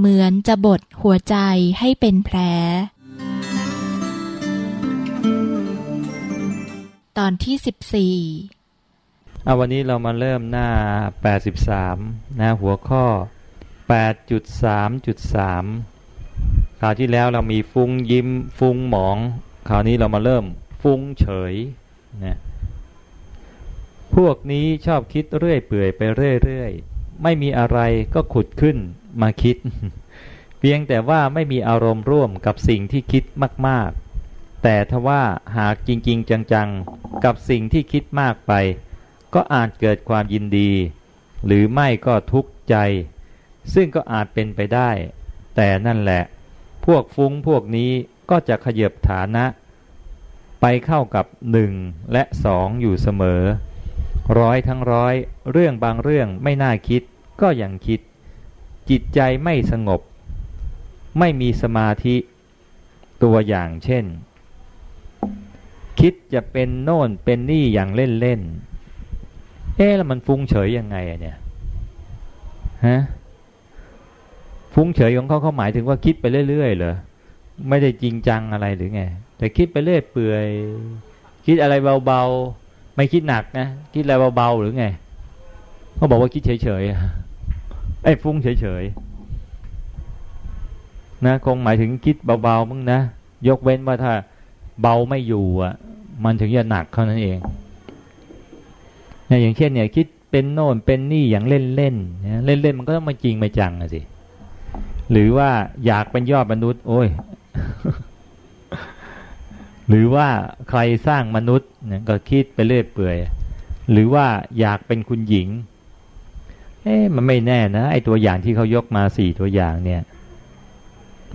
เหมือนจะบดหัวใจให้เป็นแผล ตอนที่สิบสี่เอาวันนี้เรามาเริ่มหน้า 83 นะหัวข้อ 8.3.3 คราวที่แล้วเรามีฟุ้งยิ้มฟุ้งหมอง คราวนี้เรามาเริ่มฟุ้งเฉยนะพวกนี้ชอบคิดเรื่อยเปื่อยไปเรื่อยๆ ไม่มีอะไรก็ขุดขึ้น มาคิด เพียงแต่ว่าไม่มีอารมณ์ร่วมกับสิ่งที่คิดมาก ๆ แต่ทว่าหากจริง ๆ จัง ๆ กับสิ่งที่คิดมากไป ก็อาจเกิดความยินดี หรือไม่ก็ทุกข์ใจ ซึ่งก็อาจเป็นไปได้ แต่นั่นแหละ พวกฟุ้งพวกนี้ก็จะขยบฐานะ ไปเข้ากับหนึ่งและสองอยู่เสมอ ร้อยทั้งร้อย เรื่องบางเรื่องไม่น่าคิดก็ยังคิด จิตใจไม่สงบ ไม่มีสมาธิตัวอย่างเช่น คิดจะเป็นโน่นเป็นนี่อย่างเล่นเล่นเอ๊ะแล้วมันฟุ้งเฉยยังไงอะเนี่ยฮะฟุ้งเฉยของเขาเขาหมายถึงว่าคิดไปเรื่อยๆเหรอไม่ได้จริงจังอะไรหรือไง แต่คิดไปเรื่อยเปื่อย คิดอะไรเบาๆ ไม่คิดหนักนะ คิดอะไรเบาๆหรือไงเขาบอกว่าคิดเฉยๆ ไอ้ฟุ้งเฉยๆนะคงหมายถึงคิดเบาๆมึงนะยกเว้นว่าถ้าเบาไม่อยู่อะ มันถึงจะหนักเท่านั้นเองเนี่ยอย่างเช่นเนี่ย คิดเป็นโน่นเป็นนี่อย่างเล่นเล่นเล่นเล่นมันก็ต้องมาจริงม่จังอะสิหรือว่าอยากเป็นยอดมนุษย์ โอ้ย หรือว่าใครสร้างมนุษย์เนี่ยก็คิดไปเรื่อยเปื่อย หรือว่าอยากเป็นคุณหญิง เอ๊ะมันไม่แน่นะไอตัวอย่างที่เขายกมาสี่ตัวอย่างเนี่ย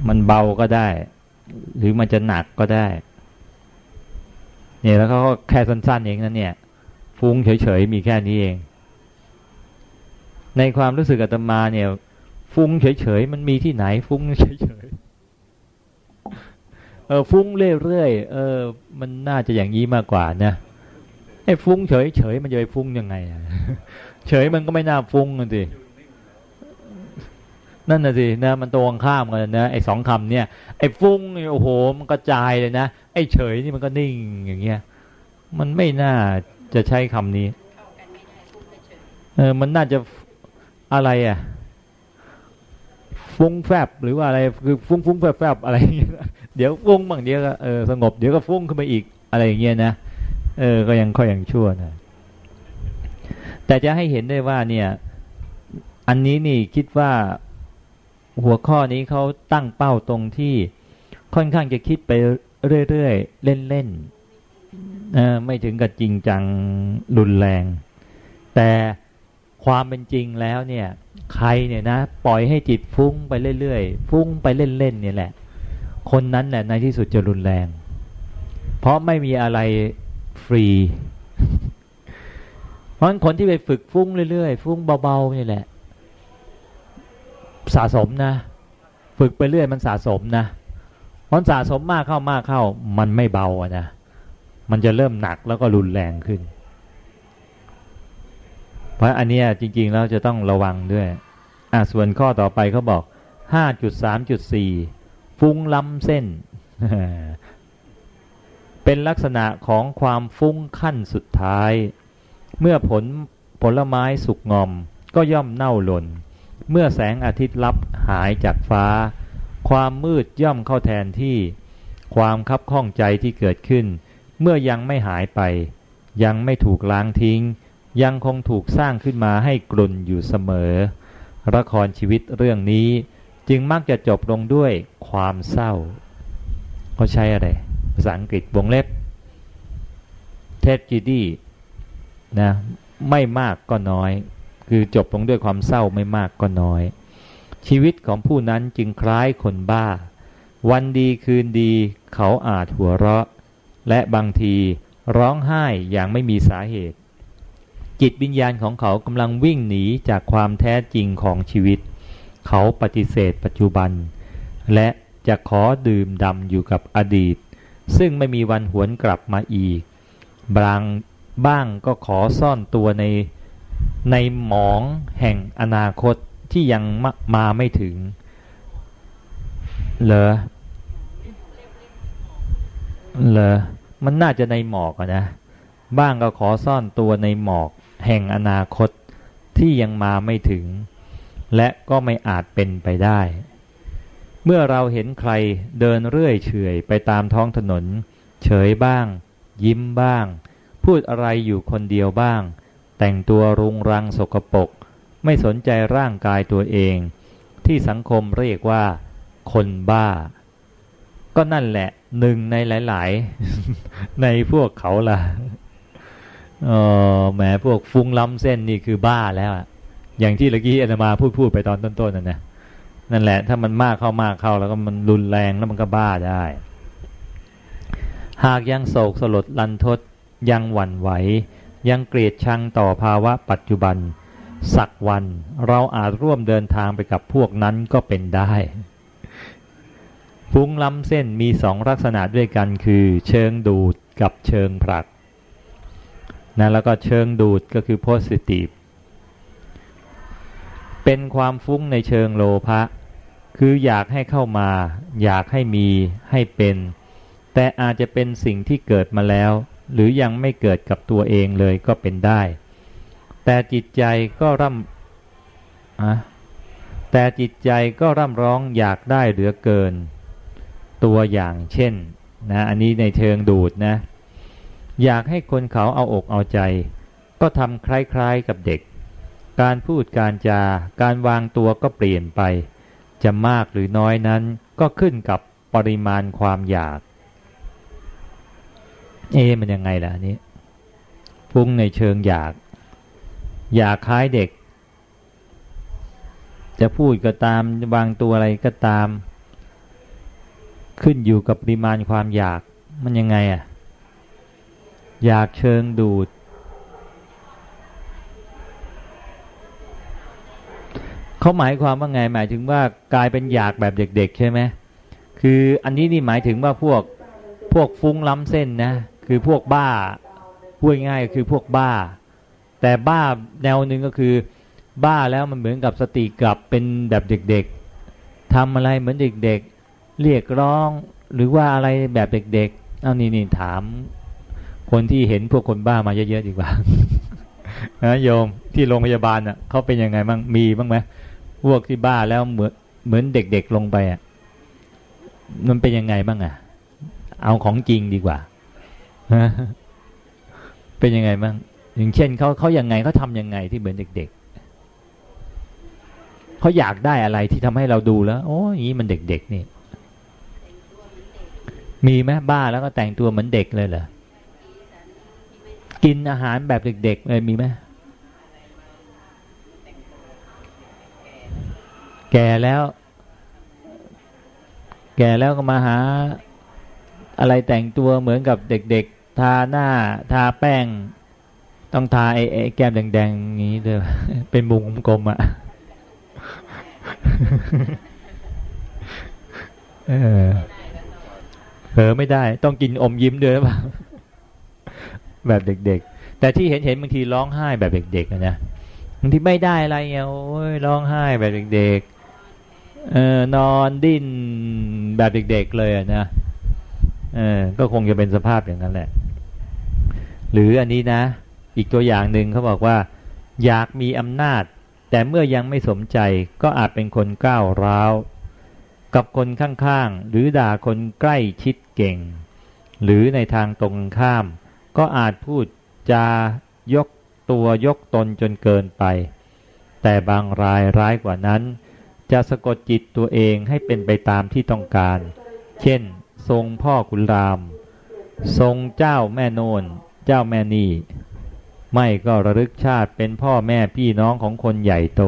มันเบาก็ได้ หรือมันจะหนักก็ได้ เนี่ยแล้วเขาก็แค่สั้นๆเองนั่นเนี่ย ฟุ้งเฉยๆมีแค่นี้เอง ในความรู้สึกอาตมาเนี่ย ฟุ้งเฉยๆมันมีที่ไหน ฟุ้งเฉยๆเออฟุ้งเรื่อยๆเออ มันน่าจะอย่างนี้มากกว่านะไอ้ฟุ้งเฉยๆมันจะไปฟุ้งยังไง เฉยมันก็ไม่น่าฟุ้งกันสินั่นน่ะสินะมันตรงข้ามกันนะไอ้สองคำเนี่ยไอ้ฟุ้งโอ้โหมันกระจายเลยนะไอ้เฉยนี่มันก็นิ่งอย่างเงี้ย มันไม่น่าจะใช้คำนี้เออมันน่าจะอะไรอะ ฟุ้งแฟบหรือว่าอะไรคือฟุ้งฟุ้งแฟบแฟบอะไรเดี๋ยวฟุ้งบางเดี๋ยวก็เออสงบเดี๋ยวก็ฟุ้งขึ้นมาอีกอะไรอย่างเงี้ยนะเออก็ยังค่อยยังชั่วนะ แต่จะให้เห็นได้ว่าเนี่ย อันนี้นี่คิดว่าหัวข้อนี้เขาตั้งเป้าตรงที่ค่อนข้างจะคิดไปเรื่อยๆ เล่นๆไม่ถึงกับจริงจังรุนแรง แต่ความเป็นจริงแล้วเนี่ย ใครเนี่ยนะ ปล่อยให้จิตฟุ้งไปเรื่อยๆ ฟุ้งไปเล่นๆเนี่ยแหละ คนนั้นแหละในที่สุดจะรุนแรง เพราะไม่มีอะไรฟรี ราะคนที่ไปฝึกฟุ้งเรื่อยๆฟุ้งเบาๆนี่แหละ สะสมนะ ฝึกไปเรื่อยมันสะสมนะเพราะสะสมมากเข้ามากเข้า มันไม่เบาอะนะมันจะเริ่มหนักแล้วก็รุนแรงขึ้น เพราะอันนี้จริงๆแล้วจะต้องระวังด้วยอะส่วนข้อต่อไปเขาบอก5.3.4 ฟุ้งล้ำเส้น เป็นลักษณะของความฟุ้งขั้นสุดท้าย เมื่อผลผลไม้สุกงอมก็ย่อมเน่าหล่น เมื่อแสงอาทิตย์ลับหายจากฟ้า ความมืดย่อมเข้าแทนที่ ความคับข้องใจที่เกิดขึ้น เมื่อยังไม่หายไป ยังไม่ถูกล้างทิ้ง ยังคงถูกสร้างขึ้นมาให้กลุ่นอยู่เสมอ ละครชีวิตเรื่องนี้จึงมักจะจบลงด้วยความเศร้า เขาใช้อะไร ภาษาอังกฤษวงเล็บเทสจีดี นะไม่มากก็น้อย คือจบลงด้วยความเศร้าไม่มากก็น้อย ชีวิตของผู้นั้นจึงคล้ายคนบ้า วันดีคืนดีเขาอาจหัวเราะ และบางทีร้องไห้อย่างไม่มีสาเหตุ จิตวิญญาณของเขากำลังวิ่งหนีจากความแท้จริงของชีวิต เขาปฏิเสธปัจจุบัน และจะขอดื่มดำอยู่กับอดีต ซึ่งไม่มีวันหวนกลับมาอีก บาง บ้างก็ขอซ่อนตัวในในหมองแห่งอนาคตที่ยังมาไม่ถึง เหรอเหรอมันน่าจะในหมอกอะนะ บ้างก็ขอซ่อนตัวในหมอกแห่งอนาคตที่ยังมาไม่ถึง และก็ไม่อาจเป็นไปได้ เมื่อเราเห็นใครเดินเรื่อยเฉยไปตามท้องถนน เฉยบ้าง ยิ้มบ้าง พูดอะไรอยู่คนเดียวบ้าง แต่งตัวรุงรังสกปรกไม่สนใจร่างกายตัวเอง ที่สังคมเรียกว่า คนบ้า ก็นั่นแหละหนึ่งในหลาย ๆ ในพวกเขาล่ะออแหมพวกฟุ้งล้ำเส้นนี่คือบ้าแล้วอะอย่างที่เมื่อกี้อามาพูดพูดไปตอนต้นๆนั่นนะนั่นแหละ ถ้ามันมากเข้ามากเข้าแล้วก็มันรุนแรงแล้วมันก็บ้าได้ หากยังโศกสลดลันทด ยังหวั่นไหว ยังเกลียดชังต่อภาวะปัจจุบัน สักวันเราอาจร่วมเดินทางไปกับพวกนั้นก็เป็นได้ฟุ้งล้ำเส้นมีสองลักษณะด้วยกันคือเชิงดูดกับเชิงผลักนะแล้วก็เชิงดูดก็คือ positive เป็นความฟุ้งในเชิงโลภะคืออยากให้เข้ามา อยากให้มีให้เป็น แต่อาจจะเป็นสิ่งที่เกิดมาแล้ว หรือยังไม่เกิดกับตัวเองเลยก็เป็นได้ แต่จิตใจก็ร่ำอะแต่จิตใจก็ร่ำร้องอยากได้เหลือเกิน ตัวอย่างเช่นนะอันนี้ในเชิงดูดนะ อยากให้คนเขาเอาอกเอาใจ ก็ทำคล้ายๆกับเด็ก การพูดการจา การวางตัวก็เปลี่ยนไป จะมากหรือน้อยนั้นก็ขึ้นกับปริมาณความอยาก เอ๊มันยังไงล่ะนี้ฟุ้งในเชิงอยาก อยากคล้ายเด็ก จะพูดก็ตามวางตัวอะไรก็ตาม ขึ้นอยู่กับปริมาณความอยากมันยังไงอะ อยากเชิงดูด เขาหมายความว่าไงหมายถึงว่ากลายเป็นอยากแบบเด็ก ๆ ใช่ไหมคืออันนี้นี่หมายถึงว่าพวกพวกฟุ้งล้ำเส้นนะ คือพวกบ้าพูดง่ายก็คือพวกบ้า แต่บ้าแนวหนึ่งก็คือ บ้าแล้วมันเหมือนกับสติกลับเป็นแบบเด็กๆทำอะไรเหมือนเด็กๆ เรียกร้องหรือว่าอะไรแบบเด็กๆเอานี่นี่ถาม คนที่เห็นพวกคนบ้ามาเยอะๆดีกว่านะโยมที่โรงพยาบาลอะเขาเป็นยังไงบ้างมีบ้างไหมพวกที่บ้าแล้วเหมือนเหมือนเด็กๆลงไปอะมันเป็นยังไงบ้างอะ เอาของจริงดีกว่า เป็นยังไงบ้างอย่างเช่นเขาเขายังไงเขาทำยังไงที่เหมือนเด็ก ๆเขาอยากได้อะไรที่ทำให้เราดูแล้ว โอ้ยนี้มันเด็กๆนี่มีไหมบ้าแล้วก็แต่งตัวเหมือนเด็กเลยเหรอกินอาหารแบบเด็ก ๆ เลยมีไหมแก่แล้ว แก่แล้วก็มาหา อะไรแต่งตัวเหมือนกับเด็กๆ ทาหน้าทาแป้ง ต้องทาไอ้ไอ้แก้มแดงๆอย่างนี้เลยเป็นมุงกลมอะเออเผลอไม่ได้ ต้องกินอมยิ้มด้วยหรือเปล่าแบบเด็ก ๆ แต่ที่เห็นเห็นบางทีร้องไห้แบบเด็กๆนะบางทีไม่ได้อะไรเงี้ยโอ้ยร้องไห้แบบเด็กๆเออนอนดิ้นแบบเด็กๆเลยนะเออก็คงจะเป็นสภาพอย่างนั้นแหละ หรืออันนี้นะ อีกตัวอย่างหนึ่งเขาบอกว่า อยากมีอำนาจ แต่เมื่อยังไม่สมใจก็อาจเป็นคนก้าวร้าวกับคนข้างๆ หรือด่าคนใกล้ชิดเก่ง หรือในทางตรงข้าม ก็อาจพูดจายกตัวยกตนจนเกินไป แต่บางรายร้ายกว่านั้น จะสะกดจิตตัวเองให้เป็นไปตามที่ต้องการ เช่น ทรงพ่อกุลาม ทรงเจ้าแม่โนน เจ้าแม่นี่ ไม่ก็ระลึกชาติเป็นพ่อแม่พี่น้องของคนใหญ่โต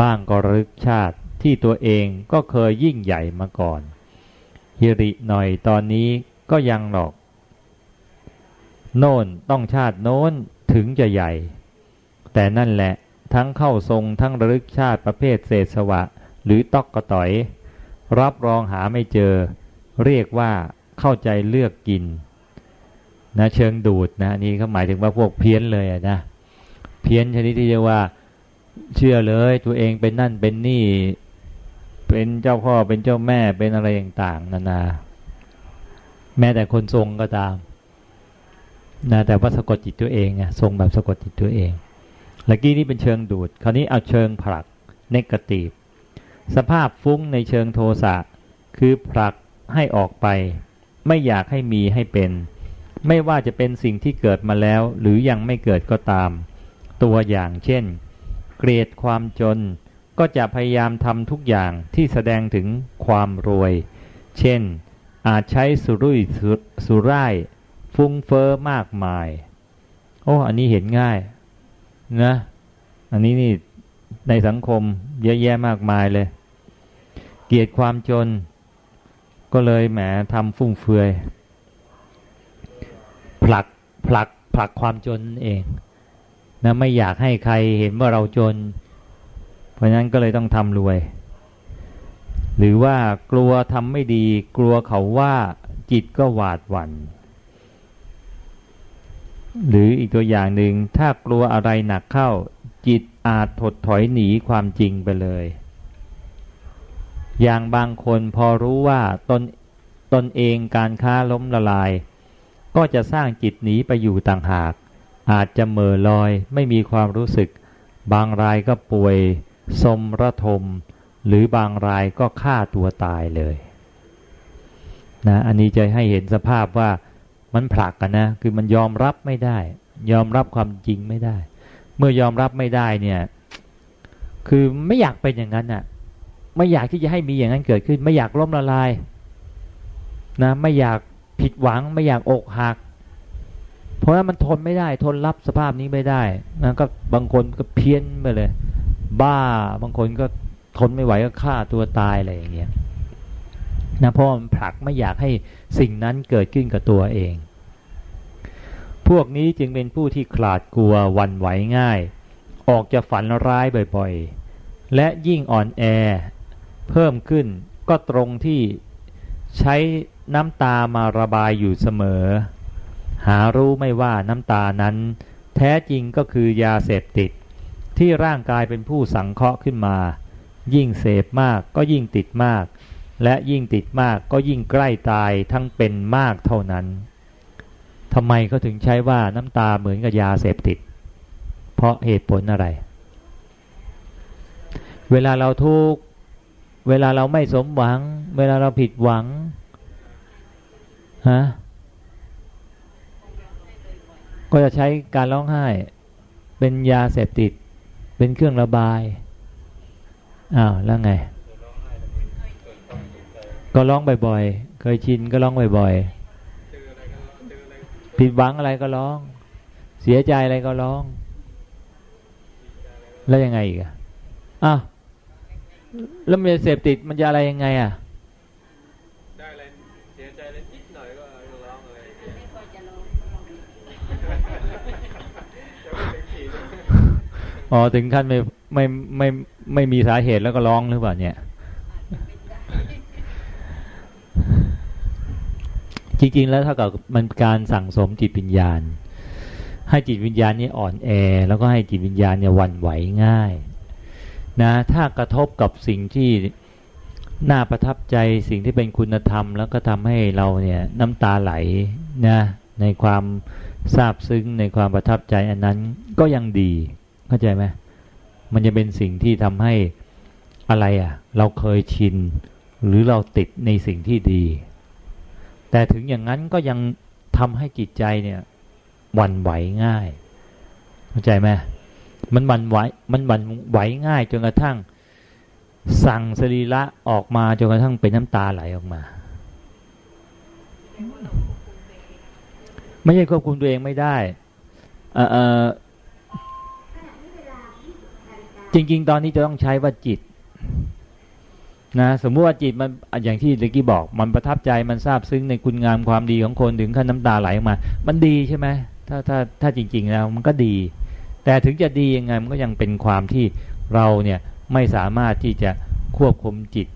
บ้างก็ระลึกชาติที่ตัวเองก็เคยยิ่งใหญ่มาก่อนฮิริหน่อยตอนนี้ก็ยังหรอก โน่นต้องชาติโน้นถึงจะใหญ่ แต่นั่นแหละทั้งเข้าทรงทั้งระลึกชาติประเภทเศษสวะ หรือตอกกระต่อย รับรองหาไม่เจอ เรียกว่าเข้าใจเลือกกิน นะเชิงดูดนะนี่เขาหมายถึงว่าพวกเพี้ยนเลยนะเพี้ยนชนิดที่เรียกว่าเชื่อเลย ตัวเองเป็นนั่นเป็นนี่ เป็นเจ้าพ่อเป็นเจ้าแม่เป็นอะไรต่างๆนานาแม้แต่คนทรงก็ตามนะแต่ว่าสะกดจิตตัวเองอะทรงแบบสะกดจิตตัวเองเมื่อกี้นี่เป็นเชิงดูด คราวนี้เอาเชิงผลักเนกาทีฟสภาพฟุ้งในเชิงโทสะคือผลักให้ออกไป ไม่อยากให้มีให้เป็น ไม่ว่าจะเป็นสิ่งที่เกิดมาแล้วหรือยังไม่เกิดก็ตาม ตัวอย่างเช่น เกลียดความจนก็จะพยายามทำทุกอย่างที่แสดงถึงความรวย เช่น อาจใช้สุรุ่ยสุร่าย ฟุ้งเฟอ้อมากมาย โอ้อันนี้เห็นง่ายนะอันนี้นี่ในสังคมเยอะแยะมากมายเลย เกลียดความจน ก็เลยแหมทำฟุ่มเฟือย ผลักผลักความจนเองนะไม่อยากให้ใครเห็นว่าเราจน เพราะนั้นก็เลยต้องทำรวย หรือว่ากลัวทำไม่ดี กลัวเขาว่าจิตก็หวาดหวัน่นหรืออีกตัวอย่างหนึ่งถ้ากลัวอะไรหนักเข้า จิตอาจถดถอยหนีความจริงไปเลย อย่างบางคนพอรู้ว่าตนตนเองการค้าล้มละลาย ก็จะสร้างจิตหนีไปอยู่ต่างหาก อาจจะเมื่อลอยไม่มีความรู้สึก บางรายก็ป่วยสมระทม หรือบางรายก็ฆ่าตัวตายเลยนะอันนี้จะให้เห็นสภาพว่ามันผลักกันนะ คือมันยอมรับไม่ได้ ยอมรับความจริงไม่ได้ เมื่อยอมรับไม่ได้เนี่ย คือไม่อยากเป็นอย่างนั้นอะ ไม่อยากที่จะให้มีอย่างนั้นเกิดขึ้น ไม่อยากล้มละลายนะไม่อยาก ผิดหวังไม่อยากอกหัก เพราะว่ามันทนไม่ได้ ทนรับสภาพนี้ไม่ได้นะก็บางคนก็เพี้ยนไปเลย บ้าบางคนก็ทนไม่ไหวก็ฆ่าตัวตายอะไรอย่างเงี้ยนะเพราะมันผลักไม่อยากให้สิ่งนั้นเกิดขึ้นกับตัวเอง พวกนี้จึงเป็นผู้ที่ขลาดกลัววันไหวง่าย ออกจะฝันร้ายบ่อยๆ และยิ่งอ่อนแอ เพิ่มขึ้นก็ตรงที่ใช้ น้ำตามาระบายอยู่เสมอ หารู้ไม่ว่าน้ำตานั้น แท้จริงก็คือยาเสพติด ที่ร่างกายเป็นผู้สังเคราะห์ขึ้นมา ยิ่งเสพมากก็ยิ่งติดมาก และยิ่งติดมากก็ยิ่งใกล้ตายทั้งเป็นมากเท่านั้นทำไมเขาถึงใช้ว่าน้ำตาเหมือนกับยาเสพติด เพราะเหตุผลอะไร เวลาเราทุกข์เวลาเราไม่สมหวัง เวลาเราผิดหวัง ฮะก็จะใช้การร้องไห้ เป็นยาเสพติด เป็นเครื่องระบายอ้าวแล้วไง ก็ร้องบ่อยๆ เคยชินก็ร้องบ่อยๆผิดหวังอะไรก็ร้อง เสียใจอะไรก็ร้อง แล้วยังไงอีกอะอ้าวแล้วมันเสพติดมันจะอะไรยังไง อะได้อะไรเสียใจอะไรนิดหน่อยก็ร้องอะไร อ๋อถึงขั้นไม่ไม่ไม่ไม่มีสาเหตุแล้วก็ร้องหรือเปล่าเนี่ย จริงๆแล้วเท่ากับมันการสั่งสมจิตวิญญาณ ให้จิตวิญญาณนี้อ่อนแอ แล้วก็ให้จิตวิญญาณเนี่ยวันไหวง่าย นะ ถ้ากระทบกับสิ่งที่น่าประทับใจสิ่งที่เป็นคุณธรรม แล้วก็ทำให้เราเนี่ยน้ำตาไหลนะในความซาบซึ้งในความประทับใจอันนั้นก็ยังดี เข้าใจไหมมันจะเป็นสิ่งที่ทำให้อะไรอะ่ะ เราเคยชิน หรือเราติดในสิ่งที่ดี แต่ถึงอย่างนั้นก็ยังทำให้จิตใจเนี่ยวันไหวง่าย เข้าใจไหมมันวันไหวมันวันไหวง่ายจนกระทั่ง สั่งสรีระออกมาจนกระทั่งเป็นน้ำตาไหลออกมาไม่ใช่ควบคุมตัวเองไม่ได้ เออ จริง ๆ ตอนนี้จะต้องใช้ว่าจิตนะสมมุติว่าจิตมันอย่างที่เมื่อกี้บอก มันประทับใจมันซาบซึ้งในคุณงามความดีของคนถึงขั้นน้ำตาไหลออกมา มันดีใช่ไหมถ้าถ้าถ้าจริง ๆ แล้วมันก็ดี แต่ถึงจะดียังไงมันก็ยังเป็นความที่เราเนี่ยไม่สามารถที่จะควบคุมจิต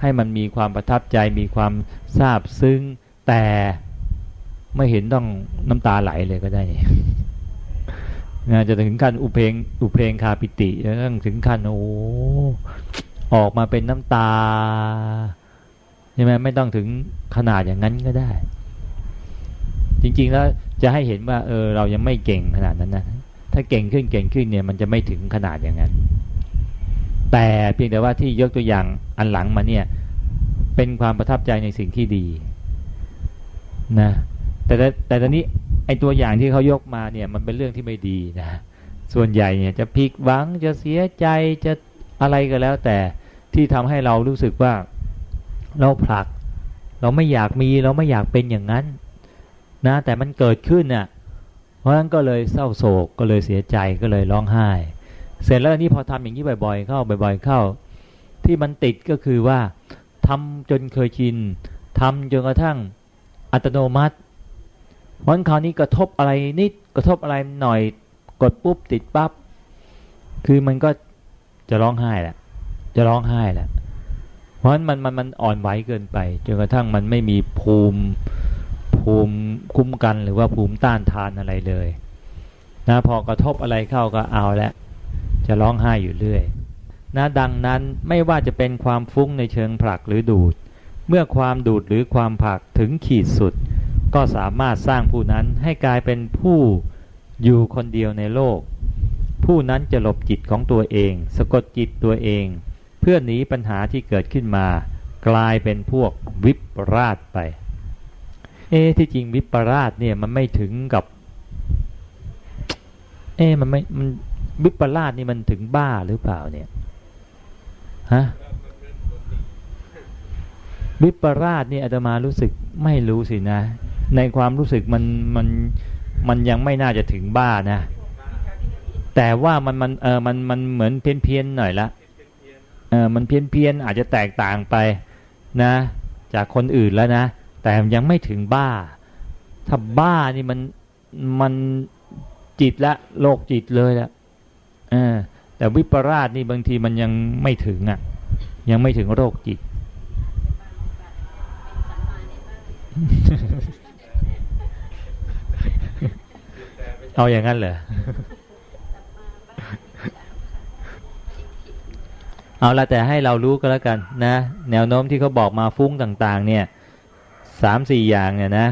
ให้มันมีความประทับใจมีความซาบซึ้งแต่ไม่เห็นต้องน้ำตาไหลเลยก็ได้ นะจะถึงขั้นอุเพงอุเพงคาปิติแล้วถึงขั้นโอ้ออกมาเป็นน้ำตาใช่ไหมไม่ต้องถึงขนาดอย่างนั้นก็ได้ จริงๆแล้วจะให้เห็นว่าเออเรายังไม่เก่งขนาดนั้นนะถ้าเก่งขึ้นเก่งขึ้นเนี่ยมันจะไม่ถึงขนาดอย่างนั้น แต่เพียงแต่ว่าที่ยกตัวอย่างอันหลังมาเนี่ยเป็นความประทับใจในสิ่งที่ดีนะ แต่แต่ตอนนี้ไอตัวอย่างที่เขายกมาเนี่ยมันเป็นเรื่องที่ไม่ดีนะ ส่วนใหญ่เนี่ยจะพิกหวังจะเสียใจจะอะไรก็แล้ว แต่ที่ทำให้เรารู้สึกว่าเราผลัก เราไม่อยากมีเราไม่อยากเป็นอย่างนั้น นะ แต่มันเกิดขึ้นน่ะเพราะฉะนั้นก็เลยเศร้าโศกก็เลยเสียใจก็เลยร้องไห้ เสร็จแล้วนี่พอทำอย่างนี้บ่อย ๆ เข้าบ่อย ๆ เข้า ที่มันติดก็คือว่าทำจนเคยชินทำจนกระทั่งอัตโนมัติ เพราะคราวนี้กระทบอะไรนิดกระทบอะไรหน่อยกดปุ๊บติดปับ๊บคือมันก็จะร้องไห้แหละ จะร้องไห้แหละ เพราะฉะนั้นมันมันมันอ่อนไหวเกินไปจนกระทั่งมันไม่มีภูมิภูมิคุ้มกันหรือว่าภูมิต้านทานอะไรเลยนะพอกระทบอะไรเข้าก็เอาแล้วจะร้องไห้อยู่เรื่อยนะดังนั้นไม่ว่าจะเป็นความฟุ้งในเชิงผลักหรือดูด เมื่อความดูดหรือความผลักถึงขีดสุด ก็สามารถสร้างผู้นั้นให้กลายเป็นผู้อยู่คนเดียวในโลก ผู้นั้นจะหลบจิตของตัวเอง สะกดจิตตัวเอง เพื่อหนีปัญหาที่เกิดขึ้นมา กลายเป็นพวกวิปราชไป เอ๊ที่จริงวิปราชเนี่ยมันไม่ถึงกับ เอ๊มันไม่มันวิปราชนี่มันถึงบ้าหรือเปล่าเนี่ยฮะวิปราชนี่อาตมารู้สึกไม่รู้สินะ ในความรู้สึกมันมันมันยังไม่น่าจะถึงบ้านะ แต่ว่ามันมันเออมันมันเหมือนเพี้ยนเพียนหน่อยละเออมันเพี้ยนเพียนอาจจะแตกต่างไปนะ จากคนอื่นแล้วนะ แต่ยังไม่ถึงบ้า ถ้าบ้านี่มันมันจิตละโลกจิตเลยละเออแต่วิปราชนี่บางทีมันยังไม่ถึงอะ ยังไม่ถึงโรคจิต เอาอย่างนั้นเหรอเอาละแต่ให้เรารู้ก็แล้วกันนะ แนวโน้มที่เขาบอกมาฟุ้งต่าง ๆ เนี่ยสามสี่อย่างเนี่ยนะ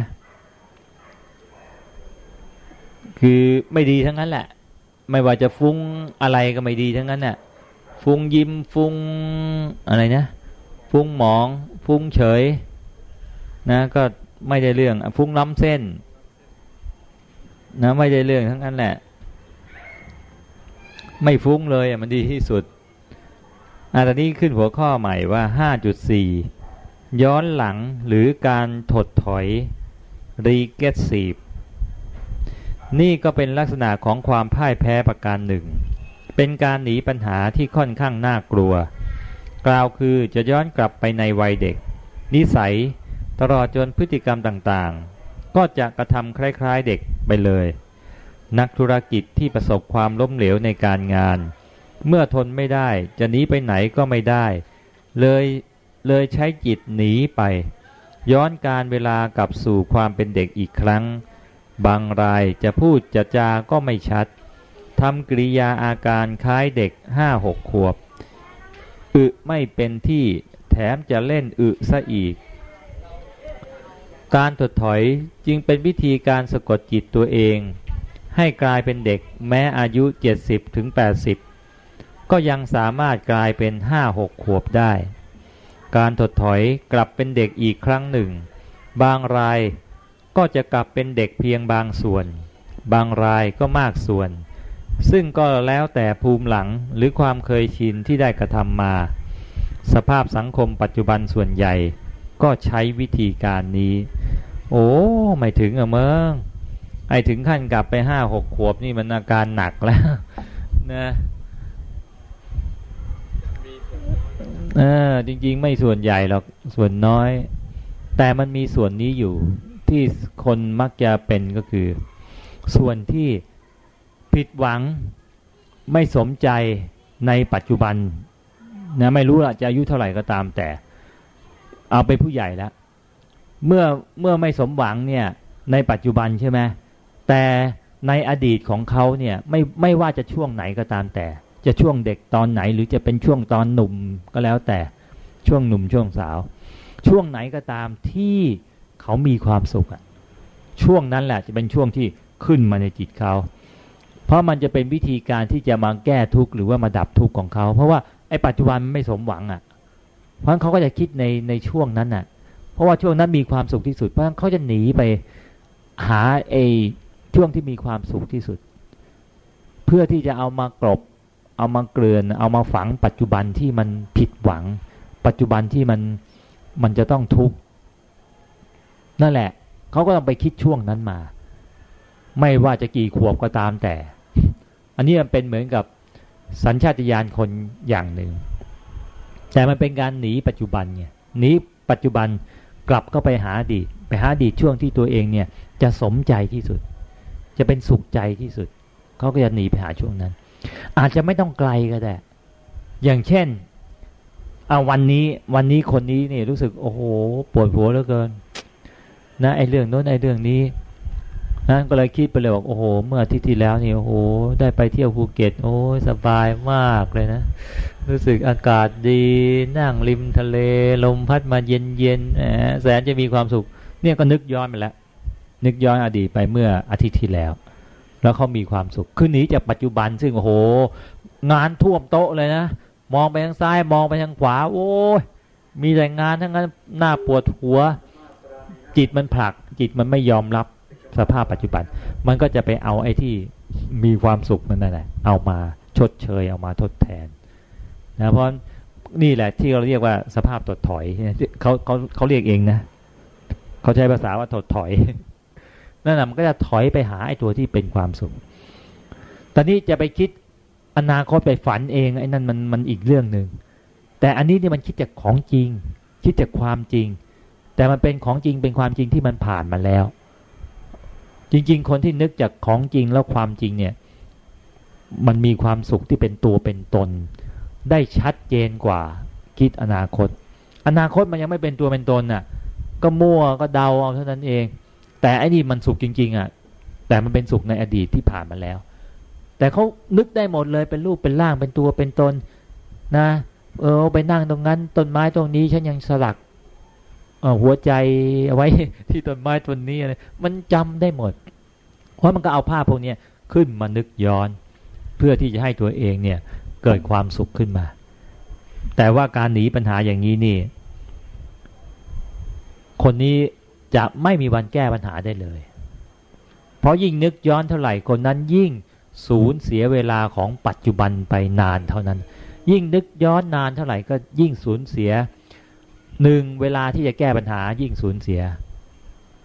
คือไม่ดีทั้งนั้นแหละ ไม่ว่าจะฟุ้งอะไรก็ไม่ดีทั้งนั้นน่ะฟุ้งยิ้มฟุ้งอะไรนะ ฟุ้งหมอง ฟุ้งเฉย นะ ก็ไม่ได้เรื่องฟุ้งล้ำเส้น นะไม่ได้เรื่องทั้งนั้นแหละ ไม่ฟุ้งเลยมันดีที่สุดอาตอนนี้ขึ้นหัวข้อใหม่ว่าห้าจุดสี่ย้อนหลังหรือการถดถอย regressive นี่ก็เป็นลักษณะของความพ่ายแพ้ประการหนึ่ง เป็นการหนีปัญหาที่ค่อนข้างน่ากลัว กล่าวคือจะย้อนกลับไปในวัยเด็ก นิสัยตลอดจนพฤติกรรมต่าง ก็จะกระทำคล้ายๆเด็กไปเลย นักธุรกิจที่ประสบความล้มเหลวในการงาน เมื่อทนไม่ได้จะหนีไปไหนก็ไม่ได้ เลยเลยใช้จิตหนีไป ย้อนการเวลากลับสู่ความเป็นเด็กอีกครั้ง บางรายจะพูดจะจาก็ไม่ชัดทำกริยาอาการคล้ายเด็กห้าหกขวบอึไม่เป็นที่แถมจะเล่นอึซะอีก การถดถอยจึงเป็นวิธีการสะกดจิตตัวเอง ให้กลายเป็นเด็กแม้อายุ 70-80ถึงก็ยังสามารถกลายเป็นห้าหกขวบได้ การถดถอยกลับเป็นเด็กอีกครั้งหนึ่ง บางรายก็จะกลับเป็นเด็กเพียงบางส่วน บางรายก็มากส่วน ซึ่งก็แล้วแต่ภูมิหลังหรือความเคยชินที่ได้กระทำมา สภาพสังคมปัจจุบันส่วนใหญ่ ก็ใช้วิธีการนี้ โอ้ไม่ถึงอะเมืองไอถึงขั้นกลับไปห้าหกขวบนี่มันอาการหนักแล้ว นะเออจริง ๆ ไม่ส่วนใหญ่หรอกส่วนน้อย แต่มันมีส่วนนี้อยู่ที่คนมักจะเป็นก็คือ ส่วนที่ผิดหวังไม่สมใจในปัจจุบันนะไม่รู้ละจะอายุเท่าไหร่ก็ตามแต่ เอาไปผู้ใหญ่แล้ว เมื่อเมื่อไม่สมหวังเนี่ยในปัจจุบันใช่ไหมแต่ในอดีตของเขาเนี่ยไม่ไม่ว่าจะช่วงไหนก็ตามแต่ จะช่วงเด็กตอนไหน หรือจะเป็นช่วงตอนหนุ่มก็แล้วแต่ช่วงหนุ่มช่วงสาว ช่วงไหนก็ตามที่เขามีความสุขอะช่วงนั้นแหละจะเป็นช่วงที่ขึ้นมาในจิตเขา เพราะมันจะเป็นวิธีการที่จะมาแก้ทุกข์หรือว่ามาดับทุกข์ของเขา เพราะว่าไอ้ปัจจุบันไม่สมหวังอะ่ะ เพราะเขาก็จะคิดในในช่วงนั้นอะ เพราะว่าช่วงนั้นมีความสุขที่สุด เพราะฉะนั้นเขาจะหนีไปหาไอ้ช่วงที่มีความสุขที่สุด เพื่อที่จะเอามากรบ เอามาเกลื่อน เอามาฝังปัจจุบันที่มันผิดหวัง ปัจจุบันที่มันมันจะต้องทุกข์นั่นแหละเขาก็ต้องไปคิดช่วงนั้นมา ไม่ว่าจะกี่ขวบก็ตามแต่ อันนี้มันเป็นเหมือนกับสัญชาตญาณคนอย่างหนึ่ง แต่มันเป็นการหนีปัจจุบันเนี่ยหนีปัจจุบันกลับก็ไปหาอดีตไปหาอดีตช่วงที่ตัวเองเนี่ยจะสมใจที่สุด จะเป็นสุขใจที่สุดเขาก็จะหนีไปหาช่วงนั้น อาจจะไม่ต้องไกลก็ได้อย่างเช่นเอาวันนี้วันนี้คนนี้เนี่ยรู้สึกโอ้โหปวดหัวเหลือเกิน นะไอ้เรื่องโน้นไอ้เรื่องนี้ นั้นก็เลยคิดไปเลยบอกโอ้โห เมื่ออาที่ที่แล้วนี่โอ้โห ได้ไปเที่ยวภูเก็ต โอ้สบายมากเลยนะ รู้สึกอากาศดีนั่งริมทะเล ลมพัดมาเย็นเย็นแสนจะมีความสุข เนี่ยก็นึกย้อนไปแล้ว นึกย้อนอดีตไปเมื่ออาทิตย์ที่แล้ว แล้วเขามีความสุขขึ้นนี้จากปัจจุบันซึ่งโอ้โห งานท่วมโต๊ะเลยนะ มองไปทางซ้ายมองไปทางขวา โอ้ยมีแต่งานทั้งนั้นหน้าปวดหัว จิตมันผลัก จิตมันไม่ยอมรับ สภาพปัจจุบัน มันก็จะไปเอาไอ้ที่มีความสุขมันนั่นแหละเอามาชดเชยเอามาทดแทนนะเพราะนี่แหละที่เราเรียกว่าสภาพถดถอยเขาเขาเขาเรียกเองนะเขาใช้ภาษาว่าถดถอยนั่นแหละมันก็จะถอยไปหาไอ้ตัวที่เป็นความสุข ตอนนี้จะไปคิดอนาคตไปฝันเองไอ้นั่นมันมันอีกเรื่องหนึ่งแต่อันนี้นี่มันคิดจากของจริง คิดจากความจริง แต่มันเป็นของจริงเป็นความจริงที่มันผ่านมาแล้ว จริง ๆ คนที่นึกจากของจริงแล้วความจริงเนี่ย มันมีความสุขที่เป็นตัวเป็นตน ได้ชัดเจนกว่าคิดอนาคต อนาคตมันยังไม่เป็นตัวเป็นตนน่ะ ก็มั่วก็เดาเอาเท่านั้นเอง แต่อันนี้มันสุขจริง ๆอะแต่มันเป็นสุขในอดีตที่ผ่านมาแล้ว แต่เขานึกได้หมดเลยเป็นรูปเป็นร่างเป็นตัวเป็นตนนะ เออไปนั่งตรงนั้นต้นไม้ตรงนี้ฉันยังสลัก หัวใจเอาไว้ที่ต้นไม้ต้นนี้อะไรมันจำได้หมด เพราะมันก็เอาภาพพวกนี้ขึ้นมานึกย้อน เพื่อที่จะให้ตัวเองเนี่ยเกิดความสุขขึ้นมา แต่ว่าการหนีปัญหาอย่างนี้นี่ คนนี้จะไม่มีวันแก้ปัญหาได้เลย เพราะยิ่งนึกย้อนเท่าไหร่คนนั้นยิ่งสูญเสียเวลาของปัจจุบันไปนานเท่านั้น ยิ่งนึกย้อนนานเท่าไหร่ก็ยิ่งสูญเสีย หนึ่งเวลาที่จะแก้ปัญหายิ่งสูญเสีย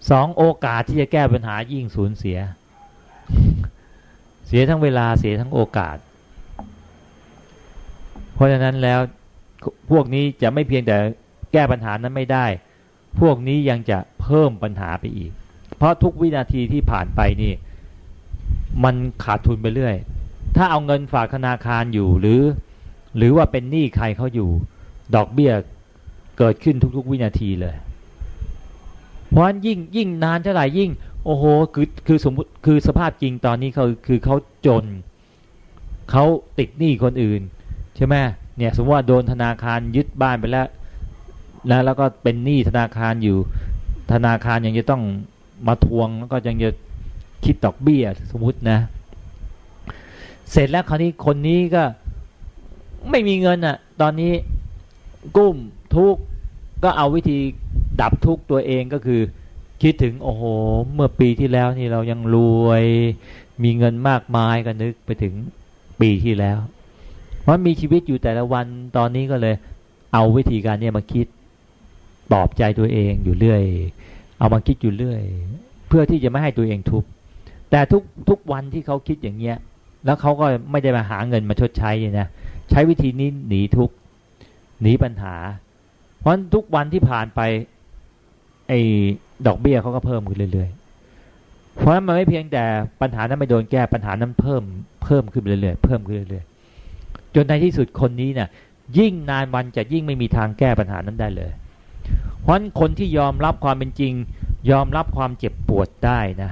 สองโอกาสที่จะแก้ปัญหายิ่งสูญเสีย เสียทั้งเวลาเสียทั้งโอกาส เพราะฉะนั้นแล้วพวกนี้จะไม่เพียงแต่แก้ปัญหานั้นไม่ได้ พวกนี้ยังจะเพิ่มปัญหาไปอีก เพราะทุกวินาทีที่ผ่านไปนี่ มันขาดทุนไปเรื่อย ถ้าเอาเงินฝากธนาคารอยู่หรือ หรือว่าเป็นหนี้ใครเขาอยู่ ดอกเบี้ย เกิดขึ้นทุก ๆ วินาทีเลย เพราะฉะนั้นยิ่งยิ่งนานเท่าไหร่ยิ่ง โอ้โหคือคือสมมติคือสภาพจริงตอนนี้เขาคือเขาจนเขาติดหนี้คนอื่น ใช่ไหมเนี่ยสมมติว่าโดนธนาคารยึดบ้านไปแล้วแล้วแล้วก็เป็นหนี้ธนาคารอยู่ ธนาคารยังจะต้องมาทวงแล้วก็ยังจะคิดดอกเบี้ยสมมตินะ เสร็จแล้วคราวนี้คนนี้ก็ไม่มีเงินอะ่ะ ตอนนี้กุ้ม ทุกข์ก็เอาวิธีดับทุกข์ตัวเองก็คือ คิดถึงโอ้โหเมื่อปีที่แล้วนี่เรายังรวยมีเงินมากมายก็นึกไปถึงปีที่แล้ว เพราะมีชีวิตอยู่แต่ละวันตอนนี้ก็เลย เอาวิธีการเนี้มาคิดปลอบใจตัวเองอยู่เรื่อย เอามาคิดอยู่เรื่อย เพื่อที่จะไม่ให้ตัวเองทุกข์แต่ทุกทุกวันที่เขาคิดอย่างเงี้ย แล้วเขาก็ไม่ได้มาหาเงินมาชดใช้นะใช้วิธีนี้หนีทุกข์หนีปัญหา เพราะทุกวันที่ผ่านไปไอ้ดอกเบี้ยเขาก็เพิ่มขึ้นเรื่อยๆ เพราะฉะนั้นมันไม่เพียงแต่ปัญหานั้นไม่โดนแก้ปัญหานั้นเพิ่มเพิ่มขึ้นเรื่อยๆเพิ่มขึ้นเรื่อยๆจนในที่สุดคนนี้เนี่ยยิ่งนานวันจะยิ่งไม่มีทางแก้ปัญหานั้นได้เลย เพราะคนที่ยอมรับความเป็นจริง ยอมรับความเจ็บปวดได้นะ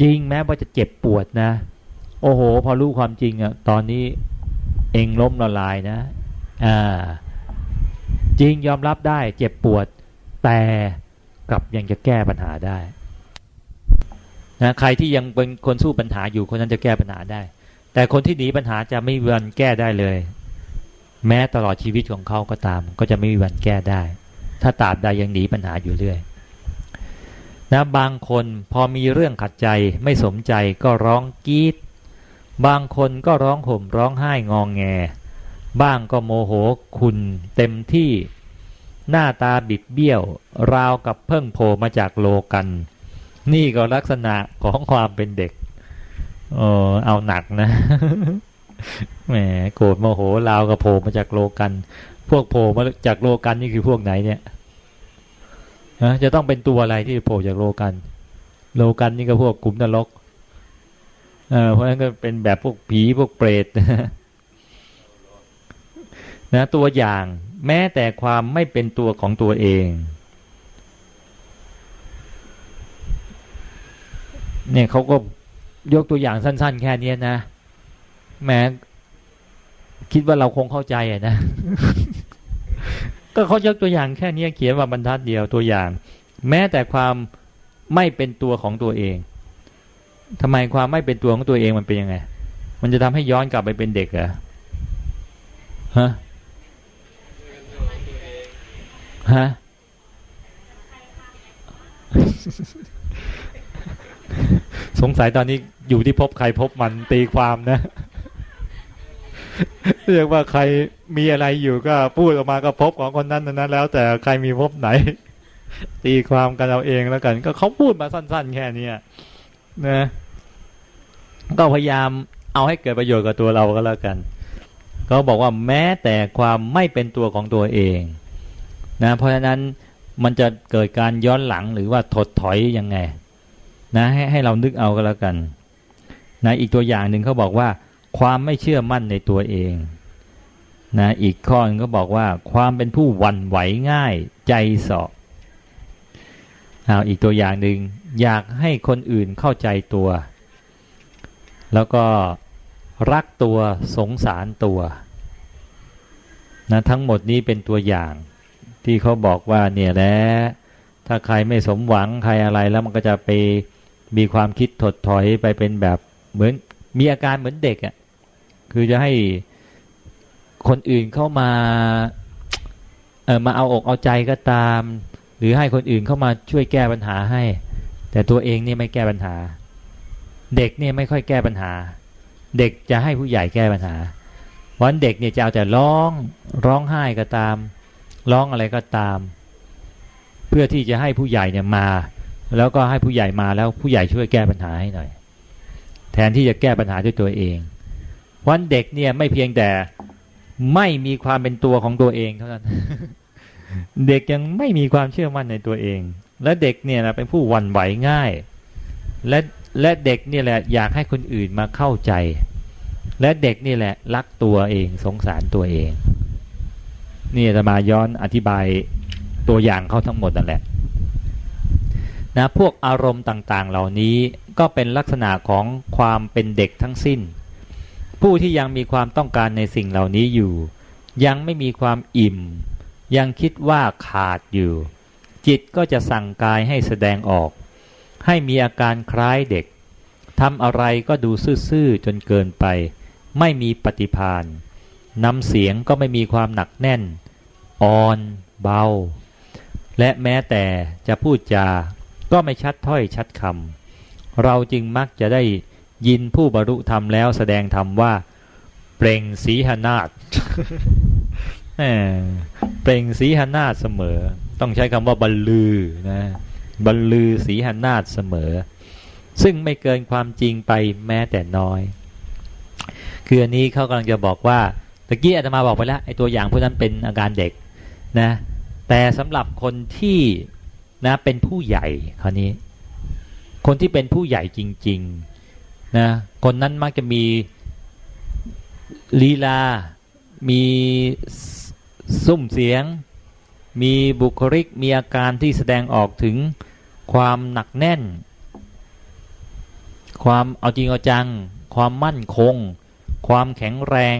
จริงแม้ว่าจะเจ็บปวดนะ โอ้โห พอรู้ความจริงอะตอนนี้เองล้มละลายนะ อ่า จริงยอมรับได้เจ็บปวด แต่กลับยังจะแก้ปัญหาได้นะใครที่ยังเป็นคนสู้ปัญหาอยู่คนนั้นจะแก้ปัญหาได้ แต่คนที่หนีปัญหาจะไม่มีวันแก้ได้เลย แม้ตลอดชีวิตของเขาก็ตาม ก็จะไม่มีวันแก้ได้ ถ้าตราบใดยังหนีปัญหาอยู่เรื่อยนะบางคนพอมีเรื่องขัดใจไม่สมใจก็ร้องกรีดบางคนก็ร้องห่มร้องไห้งองแง บ้างก็โมโหคุณเต็มที่หน้าตาบิดเบี้ยว ราวกับเพิ่งโผล่มาจากโลกัน นี่ก็ลักษณะของความเป็นเด็กเออเอาหนักนะแหมโกรธโมโหราวกับโผล่มาจากโลกัน พวกโผล่มาจากโลกันนี่คือพวกไหนเนี่ยจะต้องเป็นตัวอะไรที่โผล่จากโลกัน โลกันนี่ก็พวกกลุ่มนรกเออเพราะฉะนั้นก็เป็นแบบพวกผีพวกเปรต นะตัวอย่างแม้แต่ความไม่เป็นตัวของตัวเอง เนี่ยเขาก็ยกตัวอย่างสั้น ๆ แค่นี้นะแม้คิดว่าเราคงเข้าใจอะนะ ก็เขายกตัวอย่างแค่นี้เขียนว่าบรรทัดเดียวตัวอย่าง แม้แต่ความไม่เป็นตัวของตัวเองทำไมความไม่เป็นตัวของตัวเองมันเป็นยังไง มันจะทำให้ย้อนกลับไปเป็นเด็กเหรอฮะ ฮะสงสัยตอนนี้อยู่ที่พบใครพบมันตีความนะ เรียกว่าใครมีอะไรอยู่ก็พูดออกมาก็พบของคนนั้นนั้นแล้ว แต่ใครมีพบไหน ตีความกันเอาเองแล้วกัน ก็เขาพูดมาสั้น ๆ แค่นี้นะก็พยายามเอาให้เกิดประโยชน์กับตัวเราก็แล้วกันเขาบอกว่าแม้แต่ความไม่เป็นตัวของตัวเอง นะเพราะฉะนั้นมันจะเกิดการย้อนหลังหรือว่าถดถอยยังไงนะให้ให้เรานึกเอาก็แล้วกันนะอีกตัวอย่างหนึ่งเขาบอกว่า ความไม่เชื่อมั่นในตัวเองนะอีกข้อนึงก็บอกว่า ความเป็นผู้หวั่นไหวง่ายใจสอบเอาอีกตัวอย่างหนึ่งอยากให้คนอื่นเข้าใจตัว แล้วก็รักตัวสงสารตัวนะทั้งหมดนี้เป็นตัวอย่าง ที่เขาบอกว่าเนี่ยแหละถ้าใครไม่สมหวังใครอะไรแล้วมันก็จะไปมีความคิดถดถอยไปเป็นแบบเหมือนมีอาการเหมือนเด็กอะ่ะคือจะให้คนอื่นเข้ามาเออมาเอาอกเอาใจก็ตาม หรือให้คนอื่นเข้ามาช่วยแก้ปัญหาให้ แต่ตัวเองเนี่ยไม่แก้ปัญหา เด็กเนี่ยไม่ค่อยแก้ปัญหา เด็กจะให้ผู้ใหญ่แก้ปัญหาวันเด็กเนี่ยจะเอาแต่ร้องร้องไห้ก็ตาม ร้องอะไรก็ตาม เพื่อที่จะให้ผู้ใหญ่เนี่ยมา แล้วก็ให้ผู้ใหญ่มาแล้วผู้ใหญ่ช่วยแก้ปัญหาให้หน่อย แทนที่จะแก้ปัญหาด้วยตัวเองวันเด็กเนี่ยไม่เพียงแต่ไม่มีความเป็นตัวของตัวเองเท่านั้น เด็กยังไม่มีความเชื่อมั่นในตัวเอง และเด็กเนี่ยนะเป็นผู้หวั่นไหวง่าย และและเด็กนี่แหละอยากให้คนอื่นมาเข้าใจ และเด็กนี่แหละรักตัวเองสงสารตัวเอง นี่จะมาย้อนอธิบายตัวอย่างเขาทั้งหมดนั่นแหละนะพวกอารมณ์ต่างๆ เหล่านี้ก็เป็นลักษณะของความเป็นเด็กทั้งสิ้น ผู้ที่ยังมีความต้องการในสิ่งเหล่านี้อยู่ ยังไม่มีความอิ่ม ยังคิดว่าขาดอยู่ จิตก็จะสั่งกายให้แสดงออก ให้มีอาการคล้ายเด็กทำอะไรก็ดูซื่อๆจนเกินไป ไม่มีปฏิพานนำเสียงก็ไม่มีความหนักแน่น อ่อน เบา และแม้แต่จะพูดจาก็ไม่ชัดถ้อยชัดคำเราจึงมักจะได้ยินผู้บรรลุธรรมแล้วแสดงธรรมว่า เปล่งสีหนาฏเปล่งสีหนาฏเสมอ ต้องใช้คำว่าบรรลือนะบรรลือสีหนาฏเสมอ ซึ่งไม่เกินความจริงไปแม้แต่น้อยคืออันนี้เขากำลังจะบอกว่าตะกี้อาตมาบอกไปแล้วไอ้ตัวอย่างพวกนั้นเป็นอาการเด็ก นะแต่สำหรับคนที่นะเป็นผู้ใหญ่คราวนี้ คนที่เป็นผู้ใหญ่จริงๆนะคนนั้นมักจะมีลีลา มีซุ้มเสียง มีบุคลิก มีอาการที่แสดงออกถึงความหนักแน่น ความเอาจริงเอาจัง ความมั่นคง ความแข็งแรง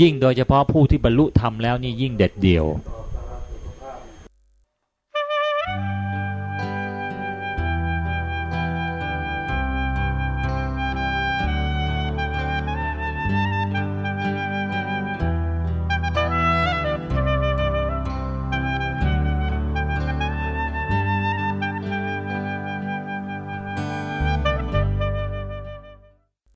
ยิ่งโดยเฉพาะผู้ที่บรรลุธรรมแล้วนี่ยิ่งเด็ดเดี่ยว